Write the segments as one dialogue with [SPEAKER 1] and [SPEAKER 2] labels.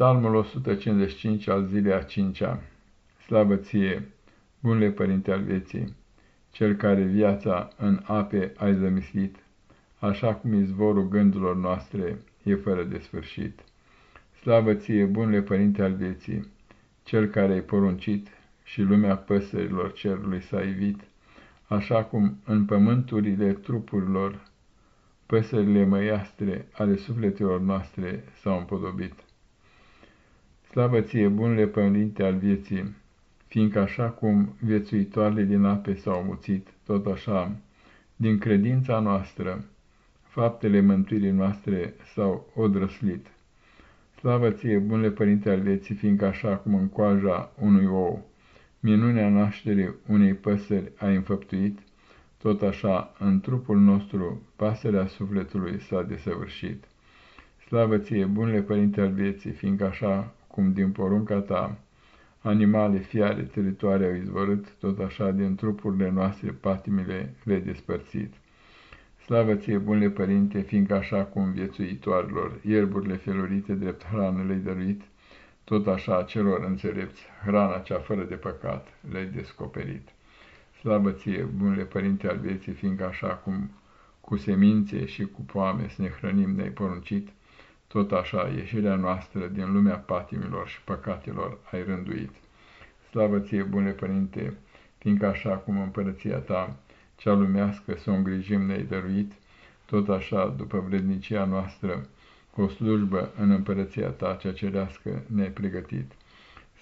[SPEAKER 1] Psalmul 155 al zilei a cincea. Slavă ție, bunle Părinte al vieții, cel care viața în ape ai zămislit, așa cum izvorul gândurilor noastre e fără de sfârșit. Slavă ție, bunle Părinte al vieții, cel care ai poruncit și lumea păsărilor cerului s-a ivit, așa cum în pământurile trupurilor păsările măiastre ale sufletelor noastre s-au împodobit. Slavă ție, bunule părinte al vieții, fiindcă așa cum viețuitoarele din ape s-au muțit, tot așa, din credința noastră, faptele mântuirii noastre s-au odrăslit. Slavă ție, bunule părinte al vieții, fiindcă așa cum în coaja unui ou, minunea nașterii unei păsări a înfăptuit, tot așa, în trupul nostru, pasărea sufletului s-a desăvârșit. Slavă ție, bunule părinte al vieții, fiindcă așa cum din porunca ta animale, fiare, teritoare au izvorât, tot așa din trupurile noastre patimile le despărțit. Slavă ție, bunle părinte, fiindcă așa cum viețuitoarelor ierburile felurite drept hrană le-ai dăruit, tot așa celor înțelepți, hrana cea fără de păcat le-ai descoperit. Slavă ție, bunle părinte al vieții, fiindcă așa cum cu semințe și cu poame să ne hrănim ne-ai poruncit, tot așa, ieșirea noastră din lumea patimilor și păcatelor ai rânduit. Slavă ție, bune Părinte, fiindcă așa cum împărăția ta, cea lumească, să o îngrijim ne-ai dăruit, tot așa, după vrednicia noastră, o slujbă în împărăția ta, cea cerească, ne-ai pregătit.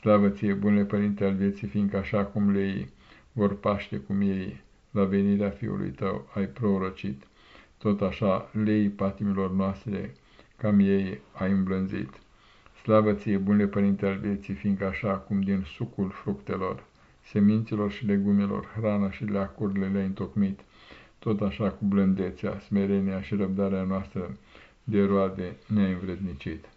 [SPEAKER 1] Slavă ție, bune Părinte al vieții, fiindcă așa cum lei vor paște cum ei, la venirea Fiului tău ai prorocit, tot așa, lei patimilor noastre, cam ei ai îmblânzit. Slavă ție, bunle părinte al vieții, fiindcă așa cum din sucul fructelor, semințelor și legumelor, hrana și leacurile le-ai întocmit, tot așa cu blândețea, smerenia și răbdarea noastră de roade ne-ai învrednicit.